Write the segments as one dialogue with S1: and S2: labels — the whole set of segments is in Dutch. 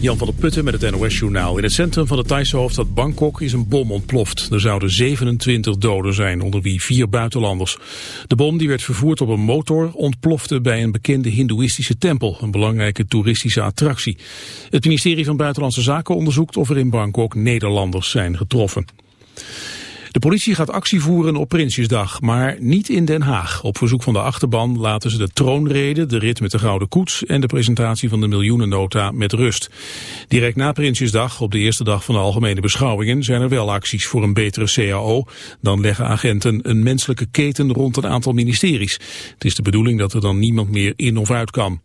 S1: Jan van der Putten met het NOS-journaal. In het centrum van de Thaise hoofdstad Bangkok is een bom ontploft. Er zouden 27 doden zijn, onder wie vier buitenlanders. De bom, die werd vervoerd op een motor, ontplofte bij een bekende hindoeïstische tempel. Een belangrijke toeristische attractie. Het ministerie van Buitenlandse Zaken onderzoekt of er in Bangkok Nederlanders zijn getroffen. De politie gaat actie voeren op Prinsjesdag, maar niet in Den Haag. Op verzoek van de achterban laten ze de troonrede, de rit met de Gouden Koets en de presentatie van de miljoenennota met rust. Direct na Prinsjesdag, op de eerste dag van de algemene beschouwingen, zijn er wel acties voor een betere CAO. Dan leggen agenten een menselijke keten rond een aantal ministeries. Het is de bedoeling dat er dan niemand meer in of uit kan.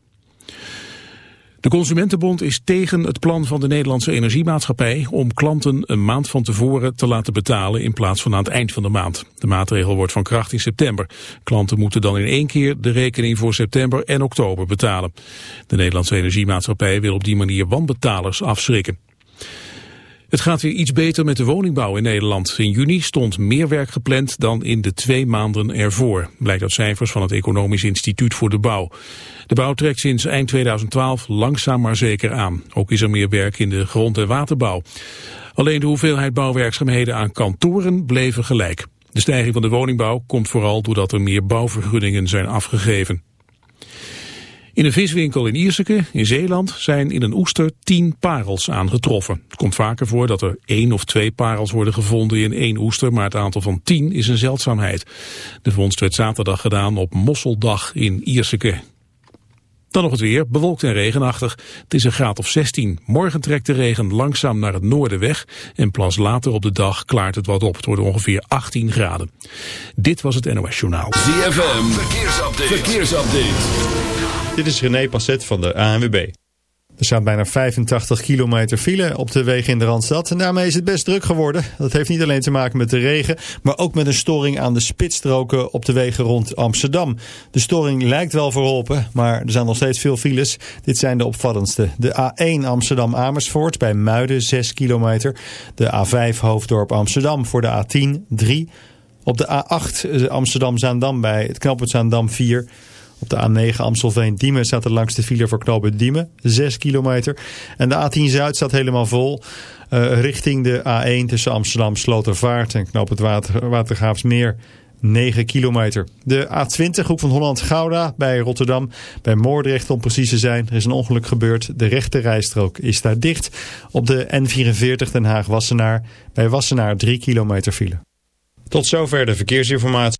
S1: De Consumentenbond is tegen het plan van de Nederlandse Energiemaatschappij om klanten een maand van tevoren te laten betalen in plaats van aan het eind van de maand. De maatregel wordt van kracht in september. Klanten moeten dan in één keer de rekening voor september en oktober betalen. De Nederlandse Energiemaatschappij wil op die manier wanbetalers afschrikken. Het gaat weer iets beter met de woningbouw in Nederland. In juni stond meer werk gepland dan in de twee maanden ervoor. Blijkt uit cijfers van het Economisch Instituut voor de Bouw. De bouw trekt sinds eind 2012 langzaam maar zeker aan. Ook is er meer werk in de grond- en waterbouw. Alleen de hoeveelheid bouwwerkzaamheden aan kantoren bleven gelijk. De stijging van de woningbouw komt vooral doordat er meer bouwvergunningen zijn afgegeven. In een viswinkel in Ierseke, in Zeeland, zijn in een oester tien parels aangetroffen. Het komt vaker voor dat er één of twee parels worden gevonden in één oester, maar het aantal van tien is een zeldzaamheid. De vondst werd zaterdag gedaan op Mosseldag in Ierseke. Dan nog het weer, bewolkt en regenachtig. Het is een graad of 16. Morgen trekt de regen langzaam naar het noorden weg. En pas later op de dag klaart het wat op. Het wordt ongeveer 18 graden. Dit was het NOS Journaal.
S2: ZFM, verkeersupdate. verkeersupdate.
S3: Dit is René Passet van de ANWB. Er staat bijna 85 kilometer file op de wegen in de Randstad. En daarmee is het best druk geworden. Dat heeft niet alleen te maken met de regen, maar ook met een storing aan de spitsstroken op de wegen rond Amsterdam. De storing lijkt wel verholpen, maar er zijn nog steeds veel files. Dit zijn de opvallendste. De A1 Amsterdam-Amersfoort bij Muiden 6 kilometer. De A5 Hoofddorp Amsterdam voor de A10 3. Op de A8 Amsterdam-Zaandam bij het knooppunt Zaandam 4 op de A9 Amstelveen-Diemen staat er langs de file voor knooppunt Diemen, 6 kilometer. En de A10 Zuid staat helemaal vol. Uh, richting de A1 tussen Amsterdam Slotervaart en knooppunt Water, Watergraafsmeer. 9 kilometer. De A20 Hoek van Holland-Gouda bij Rotterdam. Bij Moordrecht om precies te zijn. Er is een ongeluk gebeurd. De rechte rijstrook is daar dicht. Op de N44 Den Haag-Wassenaar. Bij Wassenaar 3 kilometer file. Tot zover de verkeersinformatie.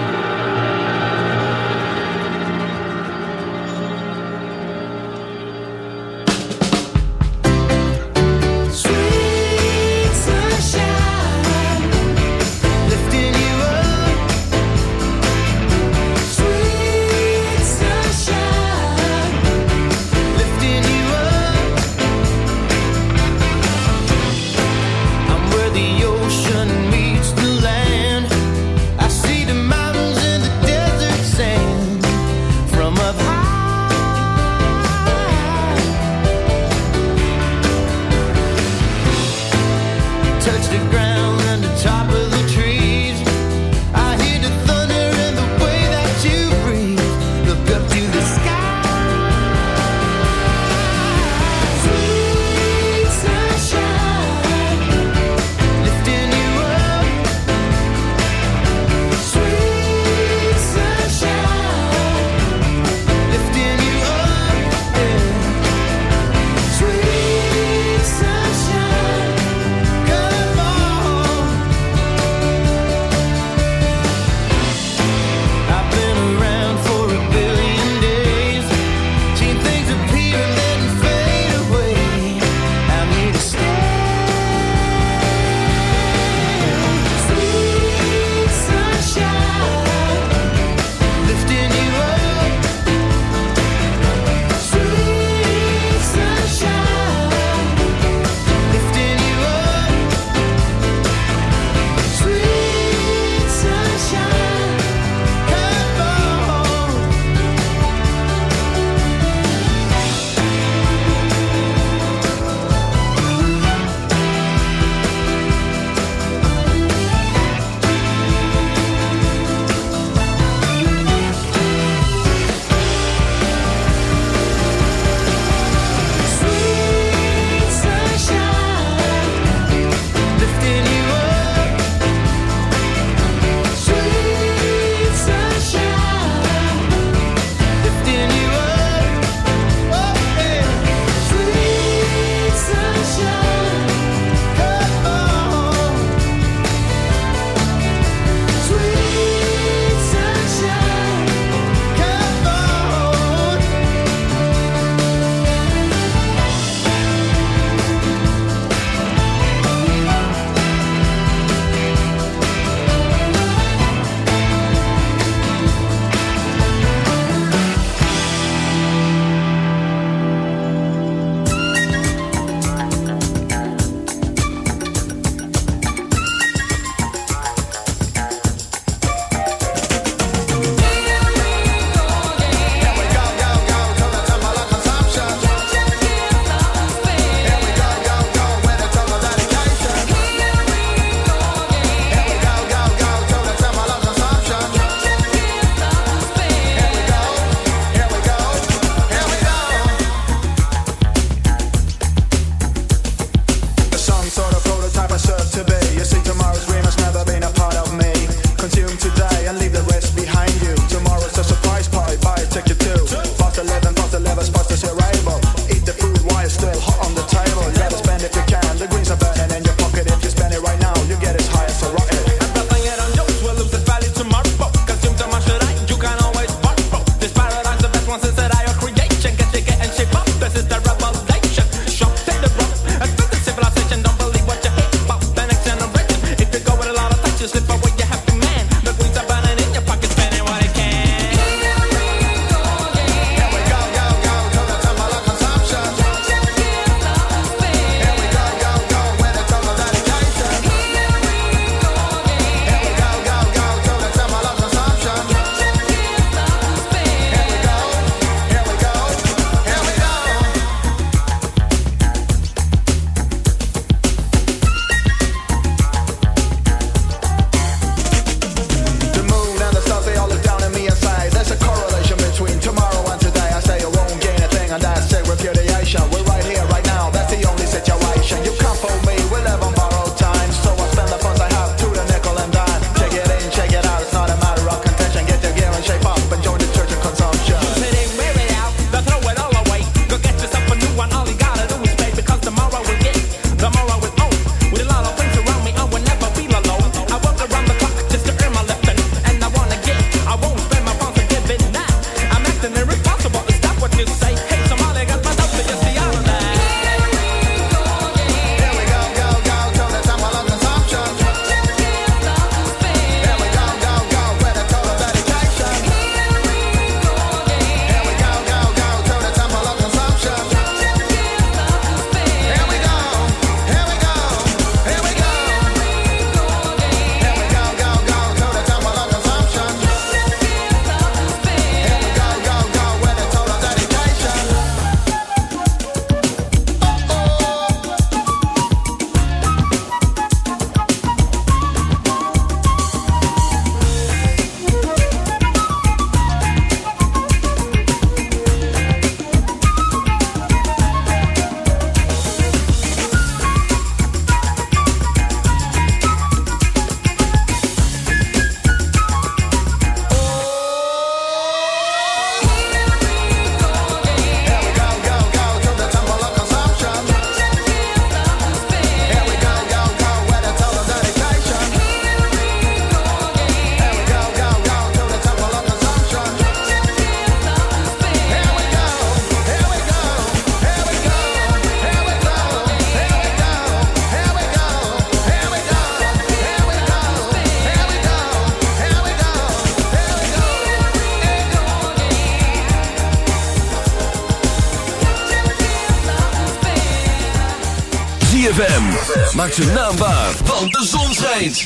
S2: Maakt zijn naam waar, want de zon schijnt.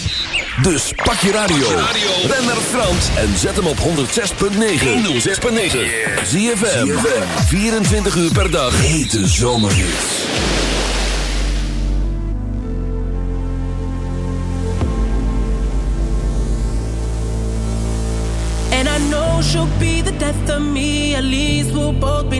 S2: Dus pak je radio, ben naar Frans en zet hem op 106.9. 106.9. Zie je 24 uur per dag. Hete zomerhits.
S4: And I know she'll be the death of me, at least both be.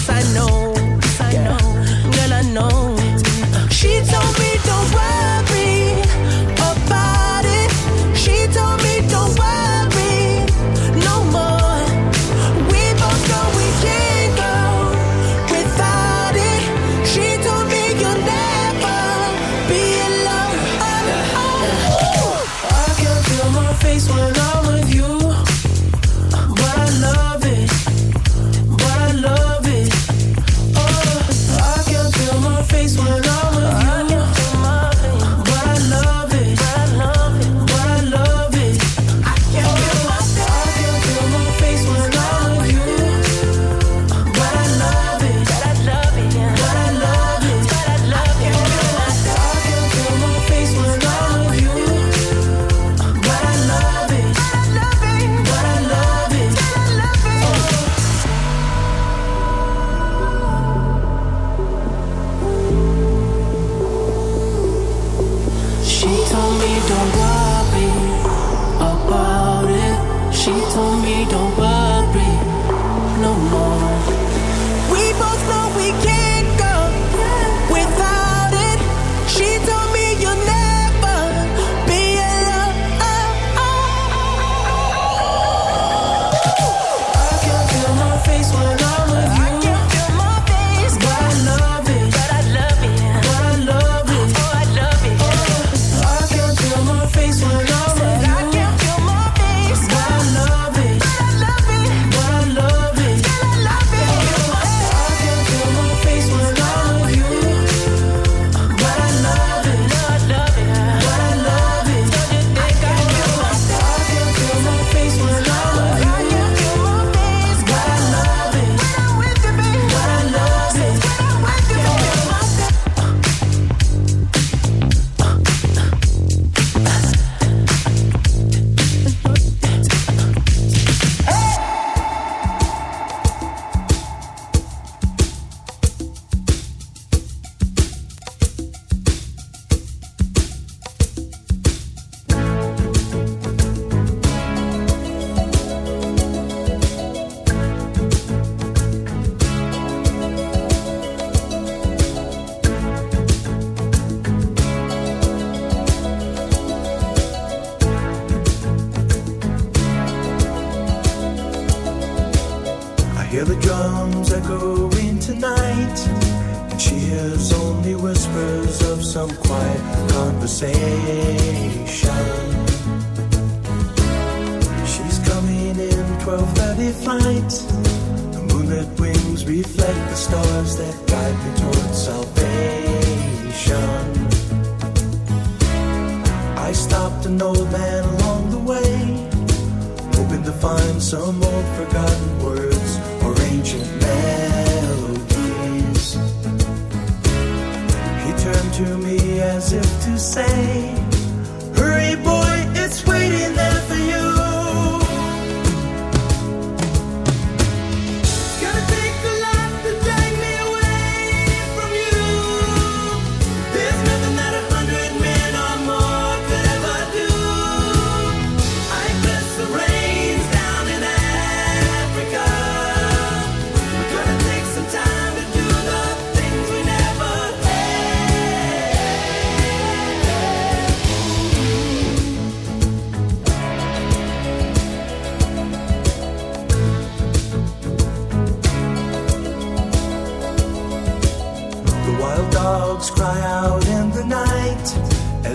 S5: I know, I know, girl, I know.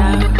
S5: out.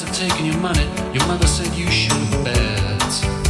S5: guys have taken your money. Your mother said
S4: you should bet.